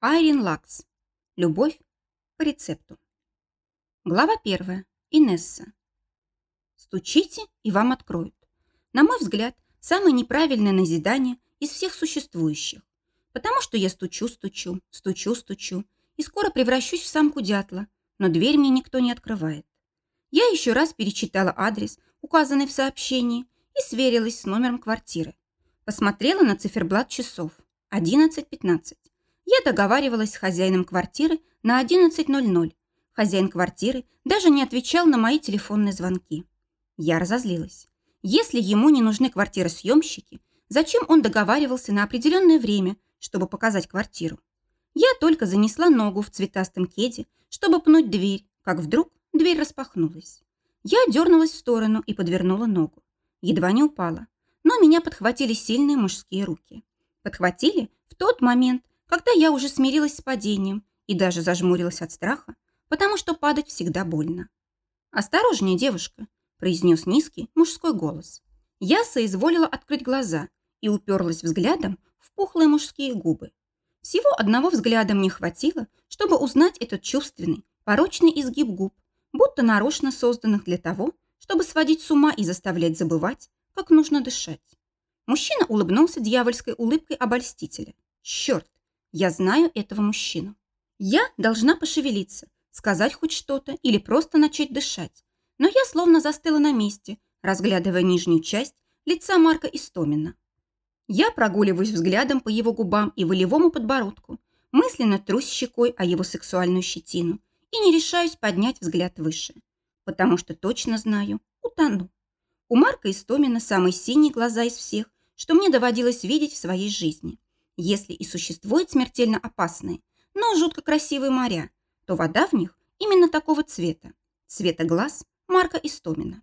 Айрин Лакс. Любовь по рецепту. Глава первая. Инесса. Стучите, и вам откроют. На мой взгляд, самое неправильное назидание из всех существующих. Потому что я стучу-стучу, стучу-стучу, и скоро превращусь в самку дятла, но дверь мне никто не открывает. Я еще раз перечитала адрес, указанный в сообщении, и сверилась с номером квартиры. Посмотрела на циферблат часов. 11.15. Я договаривалась с хозяином квартиры на 11.00. Хозяин квартиры даже не отвечал на мои телефонные звонки. Я разозлилась. Если ему не нужны квартиросъемщики, зачем он договаривался на определенное время, чтобы показать квартиру? Я только занесла ногу в цветастом кеде, чтобы пнуть дверь, как вдруг дверь распахнулась. Я дернулась в сторону и подвернула ногу. Едва не упала, но меня подхватили сильные мужские руки. Подхватили в тот момент, когда я уже смирилась с падением и даже зажмурилась от страха, потому что падать всегда больно. «Осторожнее, девушка», – произнес низкий мужской голос. Я соизволила открыть глаза и уперлась взглядом в пухлые мужские губы. Всего одного взгляда мне хватило, чтобы узнать этот чувственный, порочный изгиб губ, будто нарочно созданных для того, чтобы сводить с ума и заставлять забывать, как нужно дышать. Мужчина улыбнулся дьявольской улыбкой обольстителя. Черт, я знаю этого мужчину. Я должна пошевелиться, сказать хоть что-то или просто начать дышать. Но я словно застыла на месте, разглядывая нижнюю часть лица Марка Истомина. Я прогуливаюсь взглядом по его губам и волевому подбородку, мысленно трусь щекой о его сексуальную щетину и не решаюсь поднять взгляд выше, потому что точно знаю, утону. У Марка Истомина самые синие глаза из всех, что мне доводилось видеть в своей жизни. Если и существуют смертельно опасные, но жутко красивые моря, то вода в них именно такого цвета. Цвета глаз Марка Истомина.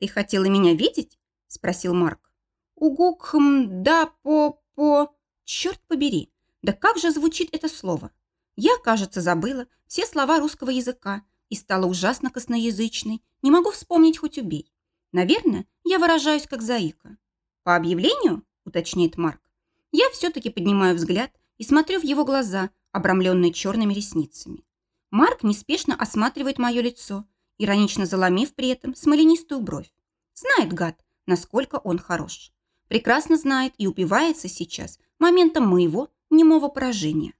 «Ты хотела меня видеть?» – спросил Марк. «Угук, хм, да, по, по...» Черт побери, да как же звучит это слово? Я, кажется, забыла все слова русского языка и стала ужасно косноязычной. Не могу вспомнить хоть убей. Наверное, я выражаюсь как заика. «По объявлению?» – уточняет Марк. Я все-таки поднимаю взгляд и смотрю в его глаза, обрамленные черными ресницами. Марк неспешно осматривает мое лицо, иронично заломив при этом смоленистую бровь. Знает, гад, насколько он хорош. Прекрасно знает и упивается сейчас моментом моего немого поражения.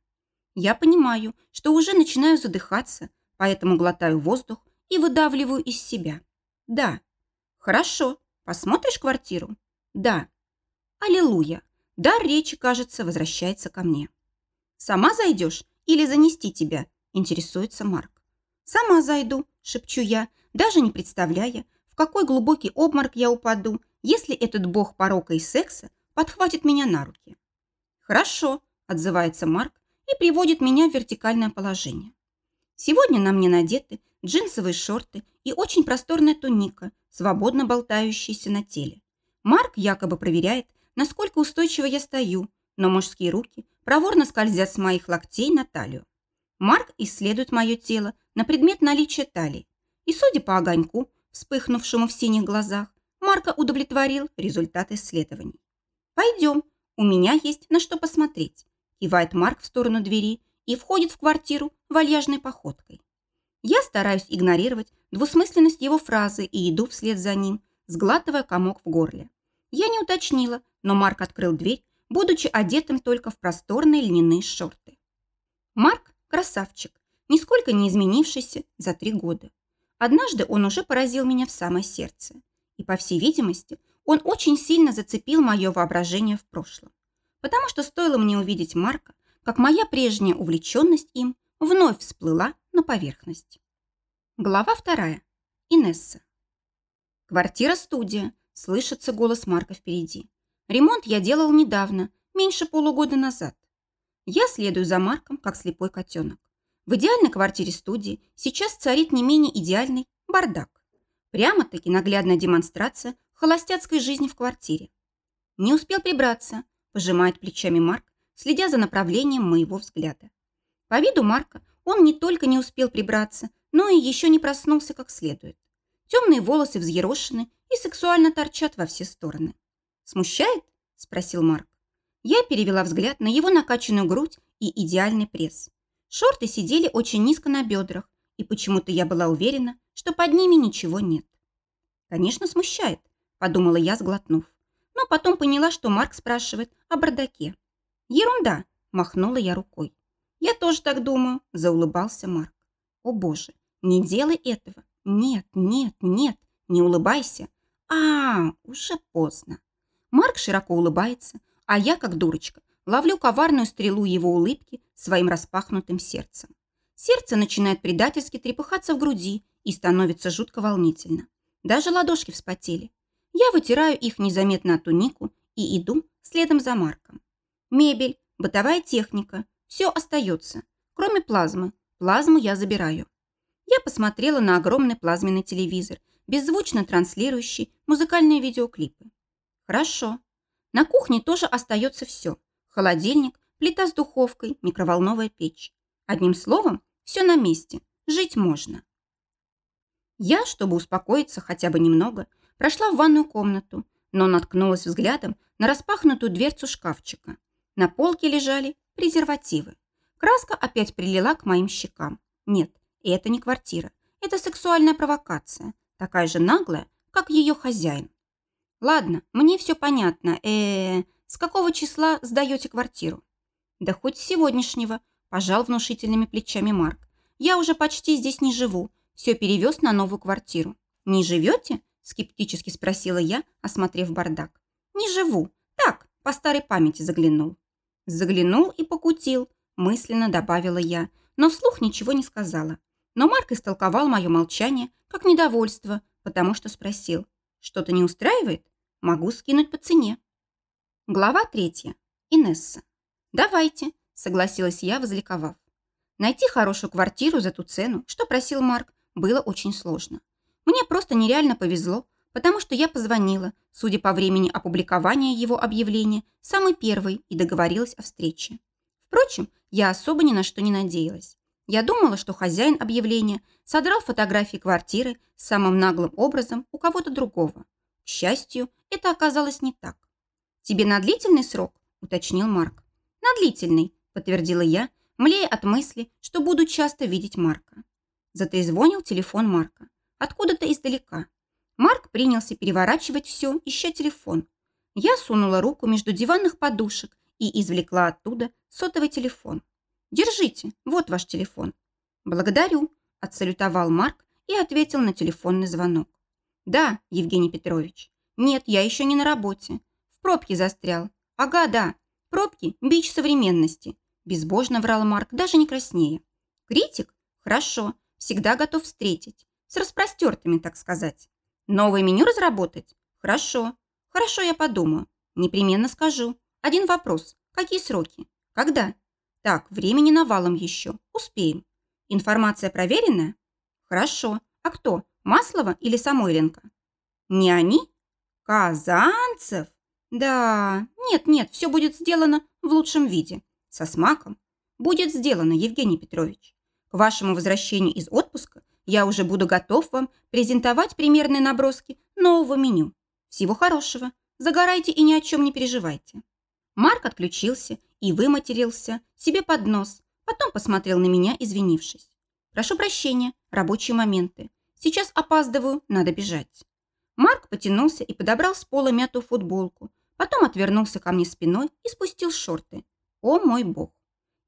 Я понимаю, что уже начинаю задыхаться, поэтому глотаю воздух и выдавливаю из себя. Да. Хорошо. Посмотришь квартиру? Да. Аллилуйя. Дар речи, кажется, возвращается ко мне. «Сама зайдешь или занести тебя?» – интересуется Марк. «Сама зайду», – шепчу я, даже не представляя, в какой глубокий обморок я упаду, если этот бог порока и секса подхватит меня на руки. «Хорошо», – отзывается Марк и приводит меня в вертикальное положение. Сегодня на мне надеты джинсовые шорты и очень просторная туника, свободно болтающаяся на теле. Марк якобы проверяет, насколько устойчиво я стою, но мужские руки проворно скользят с моих локтей на талию. Марк исследует мое тело на предмет наличия талии. И, судя по огоньку, вспыхнувшему в синих глазах, Марка удовлетворил результат исследований. «Пойдем, у меня есть на что посмотреть», кивает Марк в сторону двери и входит в квартиру вальяжной походкой. Я стараюсь игнорировать двусмысленность его фразы и иду вслед за ним, сглатывая комок в горле. Я не уточнила, но Марк открыл дверь, будучи одетым только в просторные льняные шорты. Марк – красавчик, нисколько не изменившийся за три года. Однажды он уже поразил меня в самое сердце. И, по всей видимости, он очень сильно зацепил мое воображение в прошлом. Потому что стоило мне увидеть Марка, как моя прежняя увлеченность им вновь всплыла на поверхность. Глава вторая. Инесса. Квартира-студия. Слышится голос Марка впереди. Ремонт я делал недавно, меньше полугода назад. Я следую за Марком, как слепой котенок. В идеальной квартире-студии сейчас царит не менее идеальный бардак. Прямо-таки наглядная демонстрация холостяцкой жизни в квартире. Не успел прибраться, пожимает плечами Марк, следя за направлением моего взгляда. По виду Марка он не только не успел прибраться, но и еще не проснулся как следует. Темные волосы взъерошены и сексуально торчат во все стороны. «Смущает?» – спросил Марк. Я перевела взгляд на его накачанную грудь и идеальный пресс. Шорты сидели очень низко на бедрах, и почему-то я была уверена, что под ними ничего нет. Конечно, смущает, подумала я, сглотнув. Но потом поняла, что Марк спрашивает о бардаке. Ерунда, махнула я рукой. Я тоже так думаю, заулыбался Марк. О боже, не делай этого. Нет, нет, нет, не улыбайся. А, уже поздно. Марк широко улыбается, а я, как дурочка, ловлю коварную стрелу его улыбки своим распахнутым сердцем. Сердце начинает предательски трепыхаться в груди и становится жутко волнительно. Даже ладошки вспотели. Я вытираю их незаметно от тунику и иду следом за Марком. Мебель, бытовая техника, все остается, кроме плазмы. Плазму я забираю. Я посмотрела на огромный плазменный телевизор, беззвучно транслирующий музыкальные видеоклипы. Хорошо. На кухне тоже остается все. Холодильник, плита с духовкой, микроволновая печь. Одним словом, все на месте. Жить можно. Я, чтобы успокоиться хотя бы немного, прошла в ванную комнату, но наткнулась взглядом на распахнутую дверцу шкафчика. На полке лежали презервативы. Краска опять прилила к моим щекам. Нет, это не квартира. Это сексуальная провокация. Такая же наглая, как ее хозяин. Ладно, мне все понятно. Э, -э с какого числа сдаете квартиру? Да хоть с сегодняшнего, пожал внушительными плечами Марк. Я уже почти здесь не живу. Все перевез на новую квартиру. Не живете? Скептически спросила я, осмотрев бардак. Не живу. Так, по старой памяти заглянул. Заглянул и покутил, мысленно добавила я, но вслух ничего не сказала. Но Марк истолковал мое молчание как недовольство, потому что спросил, что-то не устраивает? Могу скинуть по цене. Глава третья. Инесса. Давайте, согласилась я, возликовав. Найти хорошую квартиру за ту цену, что просил Марк, было очень сложно. Мне просто нереально повезло, потому что я позвонила, судя по времени опубликования его объявления, самый первый и договорилась о встрече. Впрочем, я особо ни на что не надеялась. Я думала, что хозяин объявления содрал фотографии квартиры самым наглым образом у кого-то другого. К счастью, это оказалось не так. «Тебе на длительный срок?» – уточнил Марк. «На длительный», – подтвердила я, млея от мысли, что буду часто видеть Марка. Затрезвонил телефон Марка. Откуда-то издалека. Марк принялся переворачивать все, ища телефон. Я сунула руку между диванных подушек и извлекла оттуда сотовый телефон. «Держите, вот ваш телефон». «Благодарю», – отсалютовал Марк и ответил на телефонный звонок. «Да, Евгений Петрович. Нет, я еще не на работе. В пробке застрял. Ага, да. Пробки – бич современности». Безбожно врал Марк, даже не краснее. «Критик? Хорошо. Всегда готов встретить. С распростертыми, так сказать. Новое меню разработать? Хорошо. Хорошо, я подумаю. Непременно скажу. Один вопрос. Какие сроки? Когда? Так, времени навалом еще. Успеем. Информация проверенная? Хорошо. А кто? Маслова или Самойленко? Не они? Казанцев? Да, нет-нет, все будет сделано в лучшем виде. Со смаком. Будет сделано, Евгений Петрович. К вашему возвращению из отпуска я уже буду готов вам презентовать примерные наброски нового меню. Всего хорошего. Загорайте и ни о чем не переживайте. Марк отключился и выматерился себе под нос. Потом посмотрел на меня, извинившись. Прошу прощения, рабочие моменты. Сейчас опаздываю, надо бежать. Марк потянулся и подобрал с пола мятую футболку. Потом отвернулся ко мне спиной и спустил шорты. О мой бог!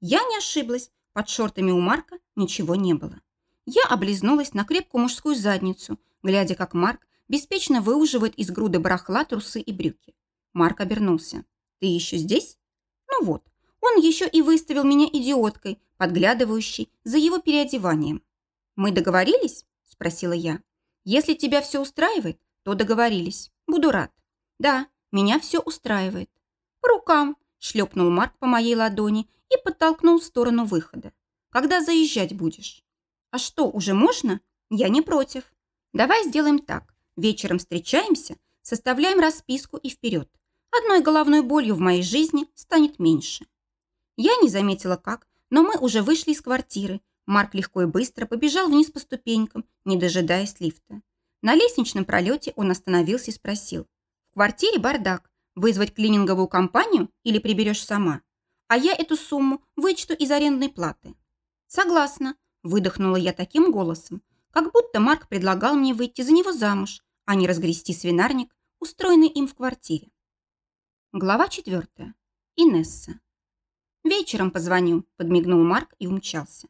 Я не ошиблась. Под шортами у Марка ничего не было. Я облизнулась на крепкую мужскую задницу, глядя, как Марк беспечно выуживает из груды барахла трусы и брюки. Марк обернулся. «Ты еще здесь?» «Ну вот, он еще и выставил меня идиоткой, подглядывающей за его переодеванием». «Мы договорились?» – спросила я. «Если тебя все устраивает, то договорились. Буду рад». «Да, меня все устраивает». «По рукам», – шлепнул Марк по моей ладони и подтолкнул в сторону выхода. «Когда заезжать будешь?» А что, уже можно? Я не против. Давай сделаем так. Вечером встречаемся, составляем расписку и вперед. Одной головной болью в моей жизни станет меньше. Я не заметила как, но мы уже вышли из квартиры. Марк легко и быстро побежал вниз по ступенькам, не дожидаясь лифта. На лестничном пролете он остановился и спросил. «В квартире бардак. Вызвать клининговую компанию или приберешь сама?» а я эту сумму вычту из арендной платы. Согласна, выдохнула я таким голосом, как будто Марк предлагал мне выйти за него замуж, а не разгрести свинарник, устроенный им в квартире. Глава четвертая. Инесса. «Вечером позвоню», – подмигнул Марк и умчался.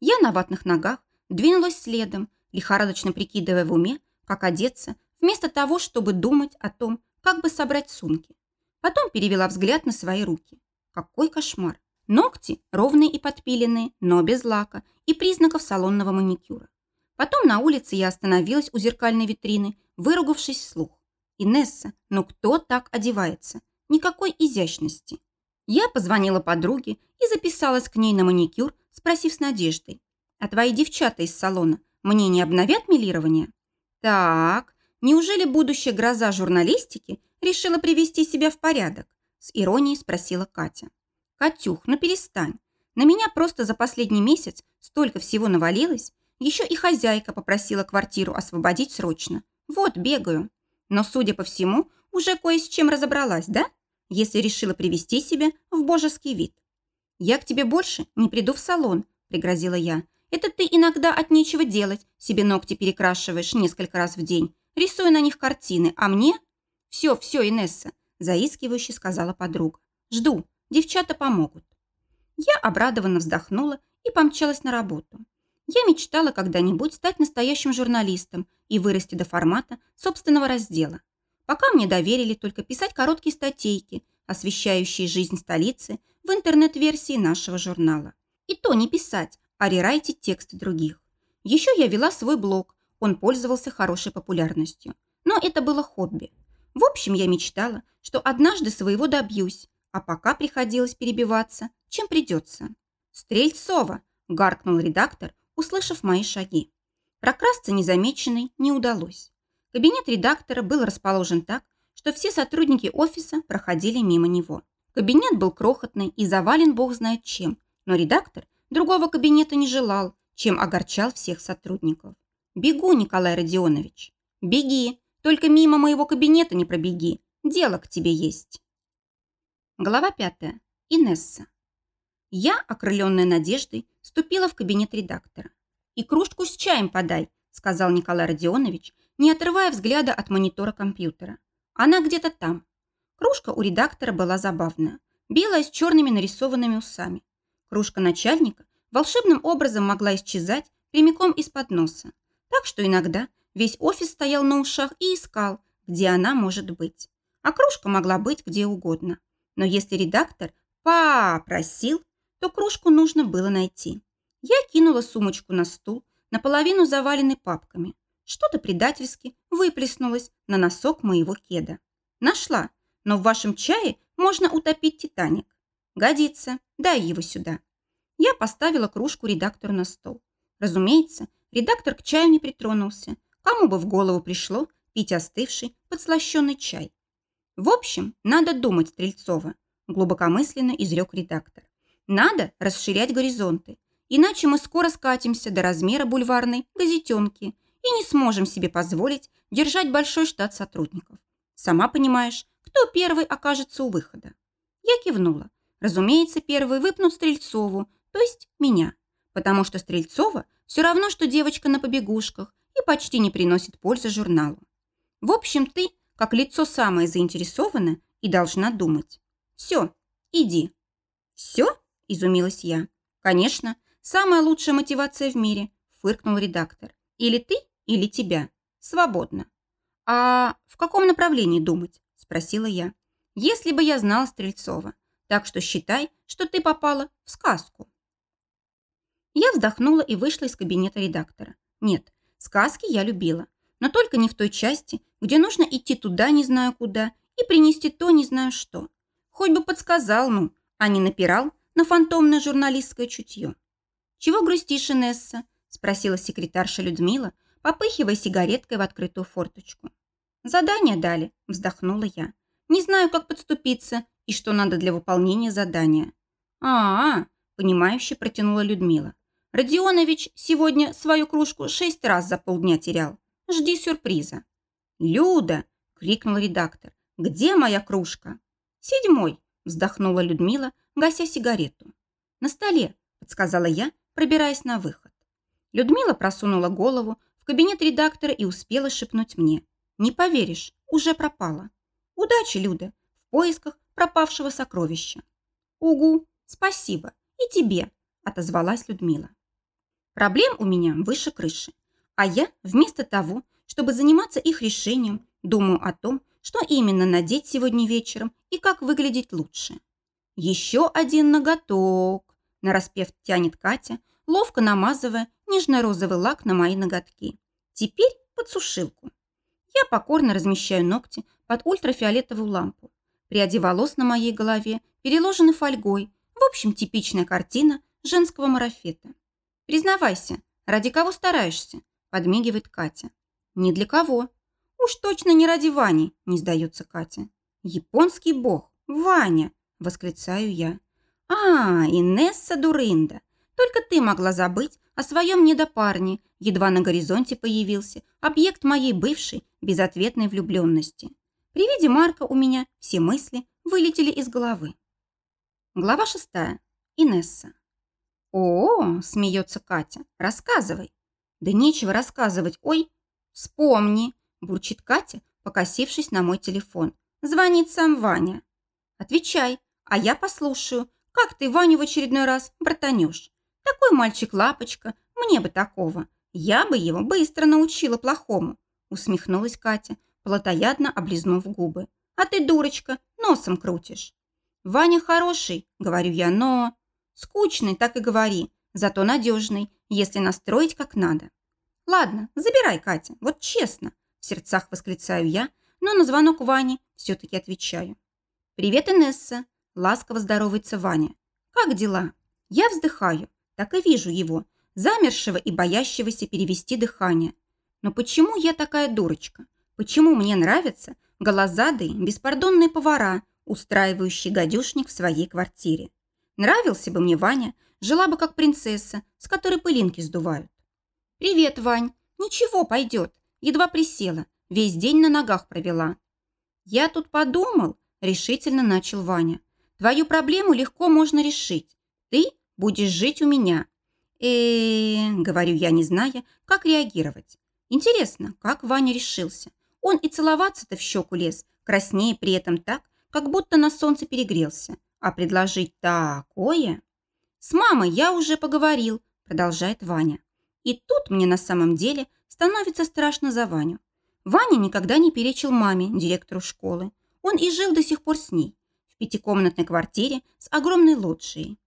Я на ватных ногах двинулась следом, лихорадочно прикидывая в уме, как одеться, вместо того, чтобы думать о том, как бы собрать сумки. Потом перевела взгляд на свои руки. Какой кошмар! Ногти ровные и подпиленные, но без лака и признаков салонного маникюра. Потом на улице я остановилась у зеркальной витрины, выругавшись вслух. «Инесса, ну кто так одевается? Никакой изящности». Я позвонила подруге и записалась к ней на маникюр, спросив с надеждой. «А твои девчата из салона мне не обновят милирование?» «Так, неужели будущая гроза журналистики решила привести себя в порядок?» С иронией спросила Катя. «Катюх, ну перестань. На меня просто за последний месяц столько всего навалилось. Еще и хозяйка попросила квартиру освободить срочно. Вот, бегаю. Но, судя по всему, уже кое с чем разобралась, да? Если решила привести себя в божеский вид. «Я к тебе больше не приду в салон», – пригрозила я. «Это ты иногда от нечего делать, себе ногти перекрашиваешь несколько раз в день, рисуя на них картины, а мне...» «Все, все, Инесса, заискивающе сказала подруга. «Жду, девчата помогут». Я обрадованно вздохнула и помчалась на работу. Я мечтала когда-нибудь стать настоящим журналистом и вырасти до формата собственного раздела. Пока мне доверили только писать короткие статейки, освещающие жизнь столицы в интернет-версии нашего журнала. И то не писать, а рерайтить тексты других. Еще я вела свой блог, он пользовался хорошей популярностью. Но это было хобби. В общем, я мечтала, что однажды своего добьюсь, а пока приходилось перебиваться, чем придется. «Стрельцова!» – гаркнул редактор, услышав мои шаги. Прокрасться незамеченной не удалось. Кабинет редактора был расположен так, что все сотрудники офиса проходили мимо него. Кабинет был крохотный и завален бог знает чем, но редактор другого кабинета не желал, чем огорчал всех сотрудников. «Бегу, Николай Родионович!» «Беги!» Только мимо моего кабинета не пробеги. Дело к тебе есть. Глава пятая. Инесса. Я, окрыленная надеждой, ступила в кабинет редактора. «И кружку с чаем подай», сказал Николай Родионович, не отрывая взгляда от монитора компьютера. «Она где-то там». Кружка у редактора была забавная, белая с черными нарисованными усами. Кружка начальника волшебным образом могла исчезать прямиком из-под носа, так что иногда Весь офис стоял на ушах и искал, где она может быть. А кружка могла быть где угодно. Но если редактор попросил, то кружку нужно было найти. Я кинула сумочку на стул, наполовину заваленный папками. Что-то предательски выплеснулось на носок моего кеда. Нашла, но в вашем чае можно утопить Титаник. Годится, дай его сюда. Я поставила кружку редактору на стол. Разумеется, редактор к чаю не притронулся, Кому бы в голову пришло пить остывший, подслащенный чай? В общем, надо думать, Стрельцова, глубокомысленно изрек редактор. Надо расширять горизонты, иначе мы скоро скатимся до размера бульварной газетенки и не сможем себе позволить держать большой штат сотрудников. Сама понимаешь, кто первый окажется у выхода. Я кивнула. Разумеется, первый выпнут Стрельцову, то есть меня, потому что Стрельцова все равно, что девочка на побегушках, и почти не приносит пользы журналу. В общем, ты, как лицо самое заинтересованное, и должна думать. Все, иди. Все? Изумилась я. Конечно, самая лучшая мотивация в мире, фыркнул редактор. Или ты, или тебя. Свободно. А в каком направлении думать? Спросила я. Если бы я знала Стрельцова. Так что считай, что ты попала в сказку. Я вздохнула и вышла из кабинета редактора. Нет, Сказки я любила, но только не в той части, где нужно идти туда не знаю куда и принести то не знаю что. Хоть бы подсказал, ну, а не напирал на фантомное журналистское чутье. «Чего грустишь, Инесса?» – спросила секретарша Людмила, попыхивая сигареткой в открытую форточку. «Задание дали», – вздохнула я. «Не знаю, как подступиться и что надо для выполнения задания». «А-а-а», – понимающе протянула Людмила. Родионович сегодня свою кружку шесть раз за полдня терял. Жди сюрприза». «Люда!» – крикнул редактор. «Где моя кружка?» «Седьмой», – вздохнула Людмила, гася сигарету. «На столе», – подсказала я, пробираясь на выход. Людмила просунула голову кабинет редактора и успела шепнуть мне. «Не поверишь, уже пропала. Удачи, Люда, в поисках пропавшего сокровища». «Угу, спасибо. И тебе», – отозвалась Людмила. Проблем у меня выше крыши. А я, вместо того, чтобы заниматься их решением, думаю о том, что именно надеть сегодня вечером и как выглядеть лучше. Еще один ноготок, нараспев тянет Катя, ловко намазывая нежно-розовый лак на мои ноготки. Теперь под сушилку. Я покорно размещаю ногти под ультрафиолетовую лампу. Пряди волос на моей голове переложены фольгой. В общем, типичная картина женского марафета. Признавайся, ради кого стараешься? Подмигивает Катя. Ни для кого. Уж точно не ради Вани, не сдается Катя. Японский бог, Ваня, восклицаю я. А, Инесса Дурында. Только ты могла забыть о своем недопарне, едва на горизонте появился объект моей бывшей безответной влюбленности. При виде Марка у меня все мысли вылетели из головы. Глава шестая. Инесса. «О, — смеется Катя, — рассказывай». «Да нечего рассказывать, ой!» «Вспомни!» – бурчит Катя, покосившись на мой телефон. «Звонит сам Ваня». «Отвечай, а я послушаю. Как ты Ваню в очередной раз братанешь? Такой мальчик-лапочка, мне бы такого. Я бы его быстро научила плохому», – усмехнулась Катя, плотоядно облизнув губы. «А ты, дурочка, носом крутишь». «Ваня хороший», – говорю я, – «но...» «Скучный, так и говори, зато надежный, если настроить как надо». «Ладно, забирай, Катя, вот честно», – в сердцах восклицаю я, но на звонок Вани все-таки отвечаю. «Привет, Инесса», – ласково здоровается Ваня. «Как дела?» Я вздыхаю, так и вижу его, замершего и боящегося перевести дыхание. Но почему я такая дурочка? Почему мне нравятся голозадые, беспардонные повара, устраивающие гадюшник в своей квартире? Нравился бы мне Ваня, жила бы как принцесса, с которой пылинки сдувают. «Привет, Вань. Ничего, пойдет. Едва присела. Весь день на ногах провела». «Я тут подумал», – решительно начал Ваня. «Твою проблему легко можно решить. Ты будешь жить у меня». э говорю я, не зная, как реагировать. Интересно, как Ваня решился? Он и целоваться-то в щеку лез, краснее при этом так, как будто на солнце перегрелся. А предложить такое... «С мамой я уже поговорил», – продолжает Ваня. И тут мне на самом деле становится страшно за Ваню. Ваня никогда не перечил маме, директору школы. Он и жил до сих пор с ней, в пятикомнатной квартире с огромной лоджией.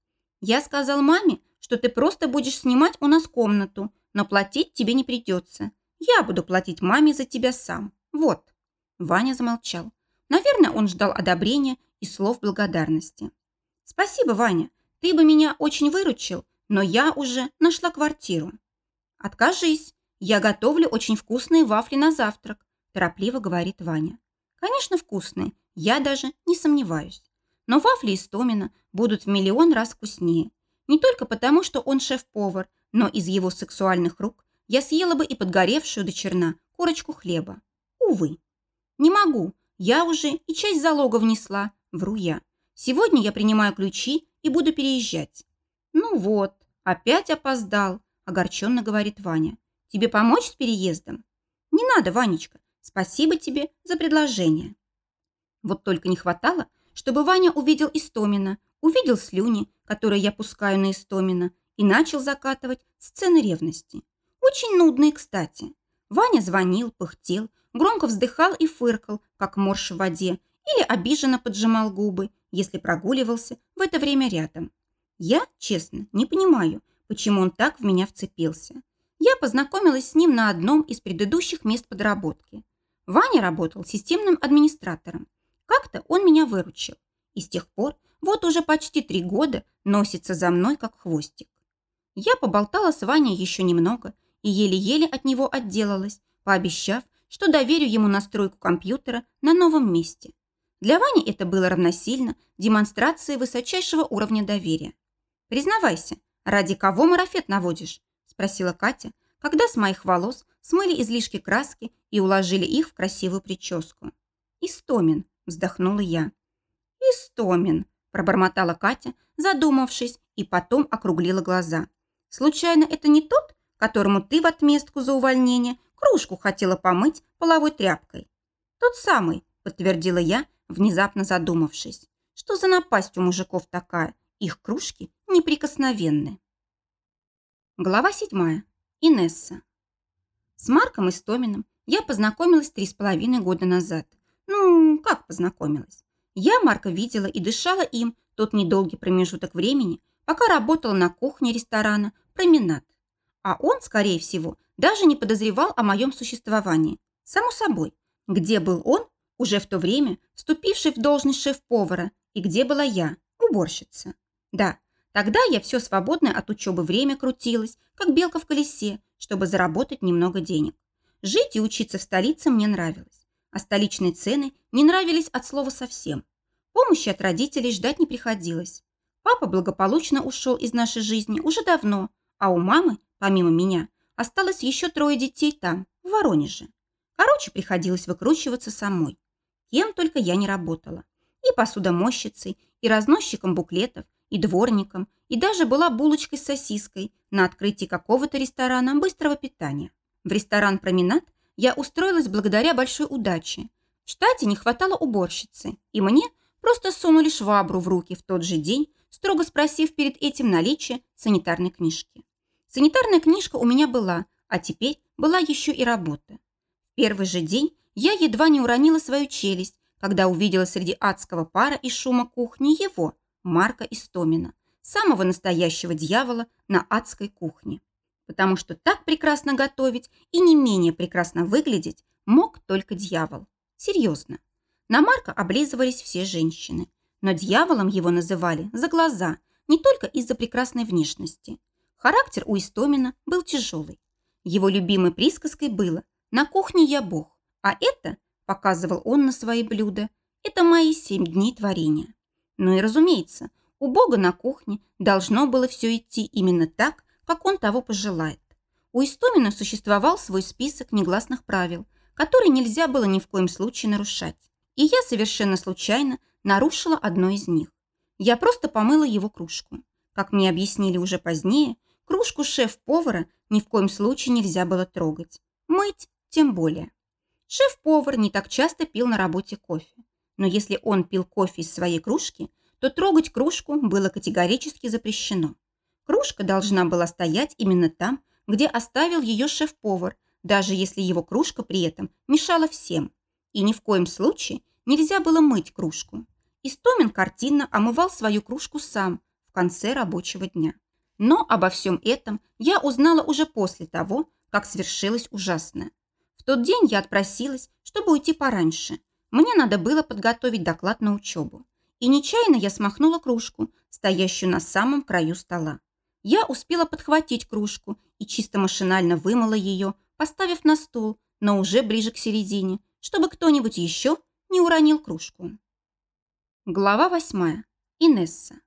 Я сказал маме, что ты просто будешь снимать у нас комнату, но платить тебе не придется. Я буду платить маме за тебя сам. Вот. Ваня замолчал. Наверное, он ждал одобрения и слов благодарности. Спасибо, Ваня. Ты бы меня очень выручил, но я уже нашла квартиру. «Откажись, я готовлю очень вкусные вафли на завтрак», торопливо говорит Ваня. «Конечно, вкусные, я даже не сомневаюсь. Но вафли из Томина будут в миллион раз вкуснее. Не только потому, что он шеф-повар, но из его сексуальных рук я съела бы и подгоревшую до черна корочку хлеба. Увы. Не могу, я уже и часть залога внесла, вру я. Сегодня я принимаю ключи и буду переезжать. Ну вот, опять опоздал, огорченно говорит Ваня. «Тебе помочь с переездом?» «Не надо, Ванечка. Спасибо тебе за предложение». Вот только не хватало, чтобы Ваня увидел Истомина, увидел слюни, которые я пускаю на Истомина, и начал закатывать сцены ревности. Очень нудные, кстати. Ваня звонил, пыхтел, громко вздыхал и фыркал, как морж в воде, или обиженно поджимал губы, если прогуливался в это время рядом. Я, честно, не понимаю, почему он так в меня вцепился. Я познакомилась с ним на одном из предыдущих мест подработки. Ваня работал системным администратором. Как-то он меня выручил. И с тех пор вот уже почти три года носится за мной, как хвостик. Я поболтала с Ваней еще немного и еле-еле от него отделалась, пообещав, что доверю ему настройку компьютера на новом месте. Для Вани это было равносильно демонстрации высочайшего уровня доверия. Признавайся, «Ради кого марафет наводишь?» – спросила Катя, когда с моих волос смыли излишки краски и уложили их в красивую прическу. «Истомин», – вздохнула я. «Истомин», пробормотала Катя, задумавшись, и потом округлила глаза. «Случайно это не тот, которому ты в отместку за увольнение кружку хотела помыть половой тряпкой?» «Тот самый», – подтвердила я, внезапно задумавшись. «Что за напасть у мужиков такая? Их кружки неприкосновенны». Глава седьмая. Инесса. С Марком Истоминым я познакомилась три с половиной года назад. Ну, как познакомилась? Я Марка видела и дышала им тот недолгий промежуток времени, пока работала на кухне ресторана «Променад». А он, скорее всего, даже не подозревал о моем существовании. Само собой, где был он, уже в то время вступивший в должность шеф-повара, и где была я, уборщица. Да, Тогда я все свободное от учебы время крутилась, как белка в колесе, чтобы заработать немного денег. Жить и учиться в столице мне нравилось, а столичные цены не нравились от слова совсем. Помощи от родителей ждать не приходилось. Папа благополучно ушел из нашей жизни уже давно, а у мамы, помимо меня, осталось еще трое детей там, в Воронеже. Короче, приходилось выкручиваться самой. Кем только я не работала. И посудомойщицей, и разносчиком буклетов, и дворником, и даже была булочкой с сосиской на открытии какого-то ресторана быстрого питания. В ресторан «Променад» я устроилась благодаря большой удаче. В штате не хватало уборщицы, и мне просто сунули швабру в руки в тот же день, строго спросив перед этим наличие санитарной книжки. Санитарная книжка у меня была, а теперь была еще и работа. В первый же день я едва не уронила свою челюсть, когда увидела среди адского пара и шума кухни его, Марка Истомина, самого настоящего дьявола на адской кухне. Потому что так прекрасно готовить и не менее прекрасно выглядеть мог только дьявол. Серьезно. На Марка облизывались все женщины, но дьяволом его называли за глаза, не только из-за прекрасной внешности. Характер у Истомина был тяжелый. Его любимой присказкой было «На кухне я бог», а это, показывал он на свои блюда, это мои семь дней творения. Ну и разумеется, у Бога на кухне должно было все идти именно так, как он того пожелает. У Истомина существовал свой список негласных правил, которые нельзя было ни в коем случае нарушать. И я совершенно случайно нарушила одно из них. Я просто помыла его кружку. Как мне объяснили уже позднее, кружку шеф-повара ни в коем случае нельзя было трогать. Мыть тем более. Шеф-повар не так часто пил на работе кофе но если он пил кофе из своей кружки, то трогать кружку было категорически запрещено. Кружка должна была стоять именно там, где оставил ее шеф-повар, даже если его кружка при этом мешала всем. И ни в коем случае нельзя было мыть кружку. Истомин картинно омывал свою кружку сам в конце рабочего дня. Но обо всем этом я узнала уже после того, как свершилось ужасное. В тот день я отпросилась, чтобы уйти пораньше, мне надо было подготовить доклад на учебу. И нечаянно я смахнула кружку, стоящую на самом краю стола. Я успела подхватить кружку и чисто машинально вымыла ее, поставив на стол, но уже ближе к середине, чтобы кто-нибудь еще не уронил кружку. Глава восьмая. Инесса.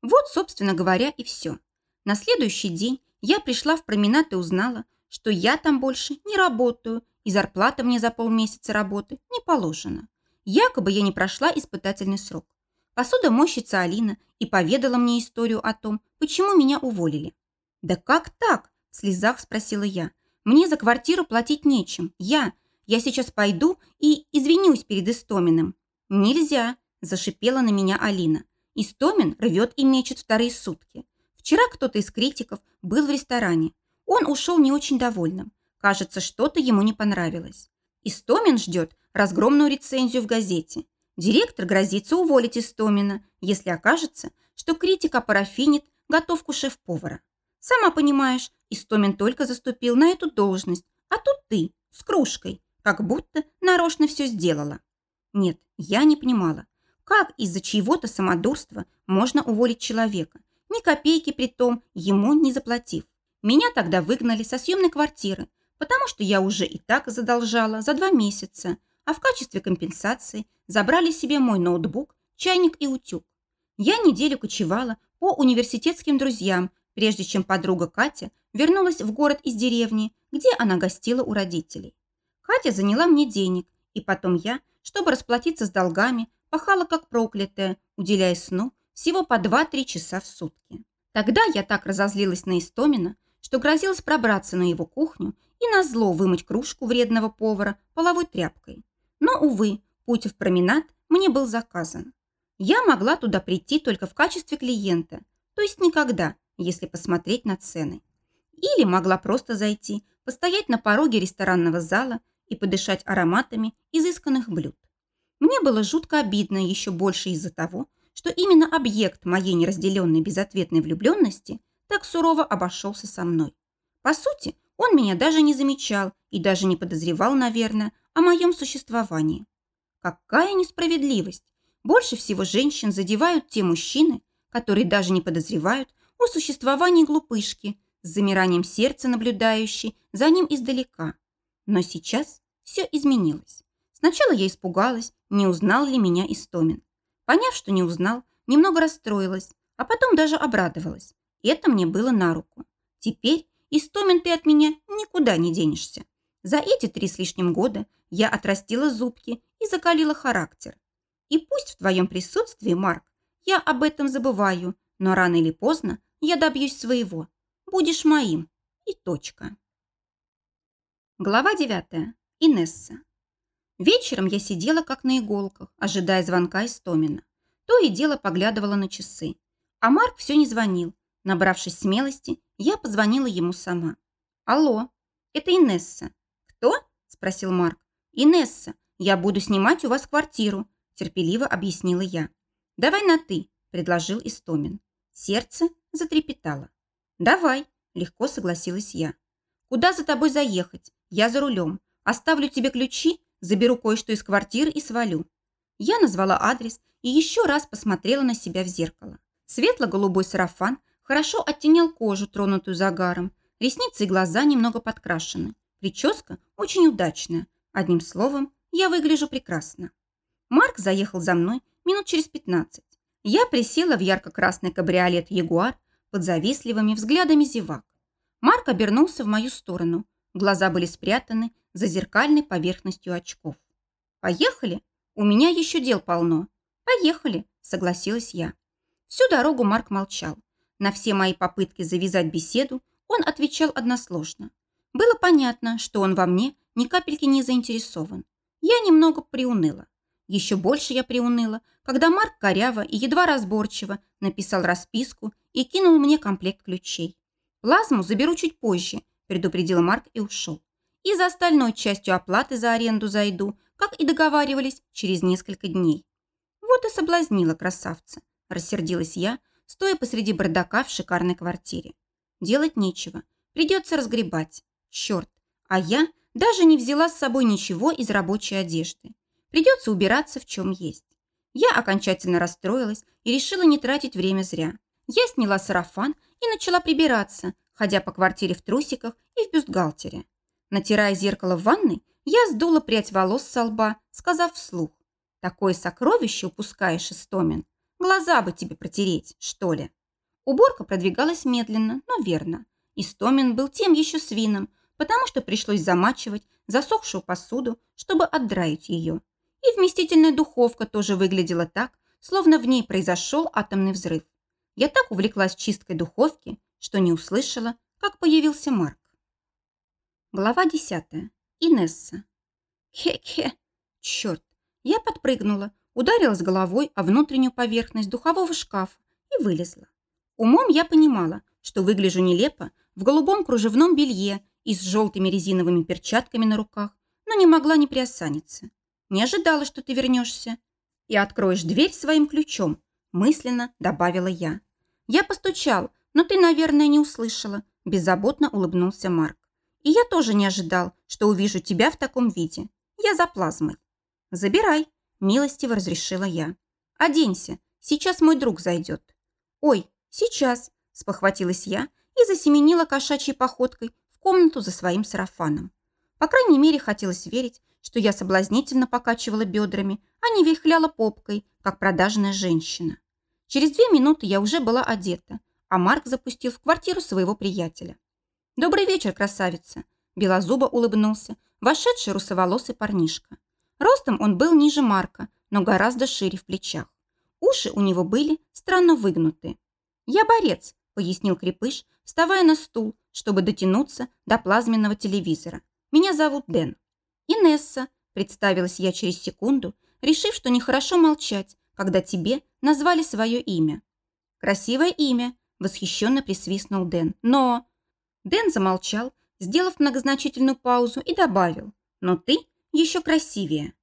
Вот, собственно говоря, и все. На следующий день я пришла в променад и узнала, что я там больше не работаю и зарплата мне за полмесяца работы не положена. Якобы я не прошла испытательный срок. Посудомойщица Алина и поведала мне историю о том, почему меня уволили. «Да как так?» – в слезах спросила я. «Мне за квартиру платить нечем. Я, я сейчас пойду и извинюсь перед Истоминым». «Нельзя», – зашипела на меня Алина. Истомин рвет и мечет вторые сутки. Вчера кто-то из критиков был в ресторане. Он ушел не очень довольным. Кажется, что-то ему не понравилось. Истомин ждет разгромную рецензию в газете. Директор грозится уволить Истомина, если окажется, что критика парафинит готовку шеф-повара. Сама понимаешь, Истомин только заступил на эту должность, а тут ты, с кружкой, как будто нарочно все сделала. Нет, я не понимала, как из-за чьего-то самодурства можно уволить человека, ни копейки при том ему не заплатив. Меня тогда выгнали со съемной квартиры, потому что я уже и так задолжала за два месяца, а в качестве компенсации забрали себе мой ноутбук, чайник и утюг. Я неделю кочевала по университетским друзьям, прежде чем подруга Катя вернулась в город из деревни, где она гостила у родителей. Катя заняла мне денег, и потом я, чтобы расплатиться с долгами, пахала как проклятая, уделяя сну всего по 2-3 часа в сутки. Тогда я так разозлилась на Истомина, что грозилась пробраться на его кухню и назло вымыть кружку вредного повара половой тряпкой. Но, увы, путь в променад мне был заказан. Я могла туда прийти только в качестве клиента, то есть никогда, если посмотреть на цены. Или могла просто зайти, постоять на пороге ресторанного зала и подышать ароматами изысканных блюд. Мне было жутко обидно еще больше из-за того, что именно объект моей неразделенной безответной влюбленности так сурово обошелся со мной. По сути, он меня даже не замечал и даже не подозревал, наверное, о моем существовании. Какая несправедливость! Больше всего женщин задевают те мужчины, которые даже не подозревают о существовании глупышки, с замиранием сердца наблюдающей за ним издалека. Но сейчас все изменилось. Сначала я испугалась, не узнал ли меня Истомин. Поняв, что не узнал, немного расстроилась, а потом даже обрадовалась. Это мне было на руку. Теперь, Истомин, ты от меня никуда не денешься. За эти три с лишним года я отрастила зубки и закалила характер. И пусть в твоем присутствии, Марк, я об этом забываю, но рано или поздно я добьюсь своего. Будешь моим. И точка. Глава 9. Инесса. Вечером я сидела как на иголках, ожидая звонка из Томина. То и дело поглядывала на часы. А Марк все не звонил. Набравшись смелости, я позвонила ему сама. «Алло, это Инесса». «Кто?» – спросил Марк. «Инесса, я буду снимать у вас квартиру», – терпеливо объяснила я. «Давай на «ты», – предложил Истомин. Сердце затрепетало. «Давай», – легко согласилась я. «Куда за тобой заехать? Я за рулем. Оставлю тебе ключи, заберу кое-что из квартиры и свалю». Я назвала адрес и еще раз посмотрела на себя в зеркало. Светло-голубой сарафан хорошо оттенял кожу, тронутую загаром. Ресницы и глаза немного подкрашены. Прическа очень удачная. Одним словом, я выгляжу прекрасно. Марк заехал за мной минут через 15. Я присела в ярко-красный кабриолет «Ягуар» под завистливыми взглядами зевак. Марк обернулся в мою сторону. Глаза были спрятаны за зеркальной поверхностью очков. «Поехали? У меня еще дел полно». «Поехали», — согласилась я. Всю дорогу Марк молчал. На все мои попытки завязать беседу он отвечал односложно. Было понятно, что он во мне ни капельки не заинтересован. Я немного приуныла. Еще больше я приуныла, когда Марк коряво и едва разборчиво написал расписку и кинул мне комплект ключей. «Плазму заберу чуть позже», – предупредил Марк и ушел. «И за остальной частью оплаты за аренду зайду, как и договаривались, через несколько дней». Вот и соблазнила красавца, рассердилась я, стоя посреди бардака в шикарной квартире. Делать нечего, придется разгребать. Черт, а я даже не взяла с собой ничего из рабочей одежды. Придется убираться в чем есть. Я окончательно расстроилась и решила не тратить время зря. Я сняла сарафан и начала прибираться, ходя по квартире в трусиках и в бюстгальтере. Натирая зеркало в ванной, я сдула прядь волос со лба, сказав вслух. «Такое сокровище упускаешь, Истомин. Глаза бы тебе протереть, что ли?» Уборка продвигалась медленно, но верно. Истомин был тем еще свином, потому что пришлось замачивать засохшую посуду, чтобы отдраить ее. И вместительная духовка тоже выглядела так, словно в ней произошел атомный взрыв. Я так увлеклась чисткой духовки, что не услышала, как появился Марк. Глава десятая. Инесса. Хе-хе. Черт. Я подпрыгнула, ударилась головой о внутреннюю поверхность духового шкафа и вылезла. Умом я понимала, что выгляжу нелепо в голубом кружевном белье и с желтыми резиновыми перчатками на руках, но не могла не приосаниться. Не ожидала, что ты вернешься. И откроешь дверь своим ключом, мысленно добавила я. Я постучал, но ты, наверное, не услышала, беззаботно улыбнулся Марк. И я тоже не ожидал, что увижу тебя в таком виде. Я за плазмой. Забирай, милостиво разрешила я. Оденься, сейчас мой друг зайдет. Ой, сейчас, спохватилась я и засеменила кошачьей походкой в комнату за своим сарафаном. По крайней мере, хотелось верить, что я соблазнительно покачивала бедрами, а не вихляла попкой, как продажная женщина. Через две минуты я уже была одета, а Марк запустил в квартиру своего приятеля. «Добрый вечер, красавица!» Белозуба улыбнулся, вошедший русоволосый парнишка. Ростом он был ниже Марка, но гораздо шире в плечах. Уши у него были странно выгнуты. «Я борец», – пояснил Крепыш, вставая на стул, чтобы дотянуться до плазменного телевизора. «Меня зовут Дэн». «Инесса», – представилась я через секунду, решив, что нехорошо молчать, когда тебе назвали свое имя. «Красивое имя», – восхищенно присвистнул Дэн. «Но...» Дэн замолчал, сделав многозначительную паузу, и добавил. «Но ты еще красивее».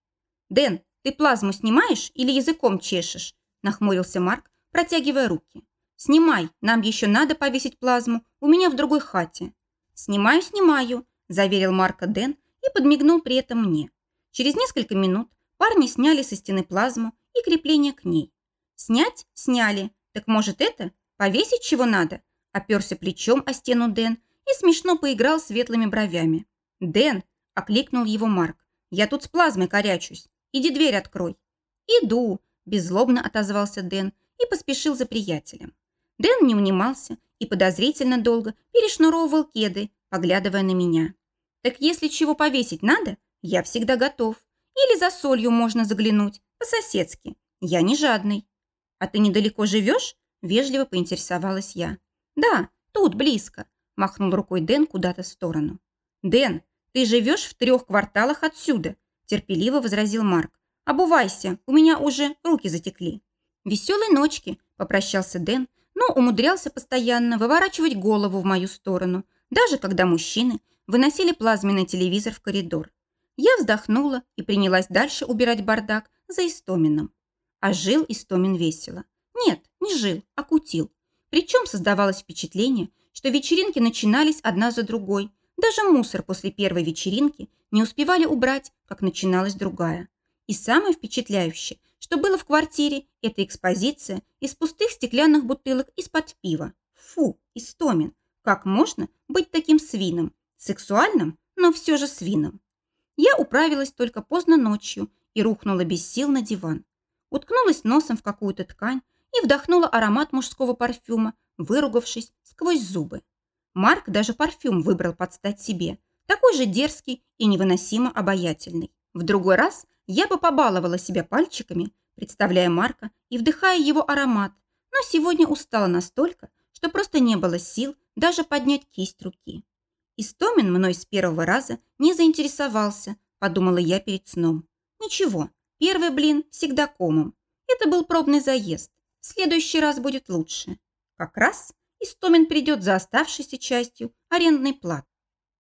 «Дэн, ты плазму снимаешь или языком чешешь?» – нахмурился Марк, протягивая руки. «Снимай, нам еще надо повесить плазму, у меня в другой хате». «Снимаю, снимаю», – заверил Марка Дэн и подмигнул при этом мне. Через несколько минут парни сняли со стены плазму и крепление к ней. «Снять? Сняли. Так может это? Повесить чего надо?» Оперся плечом о стену Дэн и смешно поиграл светлыми бровями. «Дэн!» – окликнул его Марк. «Я тут с плазмой корячусь. Иди дверь открой». «Иду!» – беззлобно отозвался Дэн и поспешил за приятелем. Дэн не унимался и подозрительно долго перешнуровывал кеды, поглядывая на меня. «Так если чего повесить надо, я всегда готов. Или за солью можно заглянуть, по-соседски. Я не жадный». «А ты недалеко живешь?» – вежливо поинтересовалась я. «Да, тут, близко», – махнул рукой Дэн куда-то в сторону. «Дэн, ты живешь в трех кварталах отсюда», – терпеливо возразил Марк. «Обувайся, у меня уже руки затекли». «Веселой ночки», – попрощался Дэн, но умудрялся постоянно выворачивать голову в мою сторону, даже когда мужчины выносили плазменный телевизор в коридор. Я вздохнула и принялась дальше убирать бардак за Истомином. А жил Истомин весело. Нет, не жил, а кутил. Причем создавалось впечатление, что вечеринки начинались одна за другой. Даже мусор после первой вечеринки не успевали убрать, как начиналась другая. И самое впечатляющее, что было в квартире, это экспозиция из пустых стеклянных бутылок из-под пива. Фу, Истомин, как можно быть таким свином? Сексуальным, но все же свином. Я управилась только поздно ночью и рухнула без сил на диван. Уткнулась носом в какую-то ткань и вдохнула аромат мужского парфюма, выругавшись сквозь зубы. Марк даже парфюм выбрал под стать себе, такой же дерзкий и невыносимо обаятельный. В другой раз я бы побаловала себя пальчиками, представляя Марка и вдыхая его аромат, но сегодня устала настолько, что просто не было сил даже поднять кисть руки. Истомин мной с первого раза не заинтересовался, подумала я перед сном. Ничего, первый блин всегда комом. Это был пробный заезд. В следующий раз будет лучше. Как раз Истомин придет за оставшейся частью арендной платы.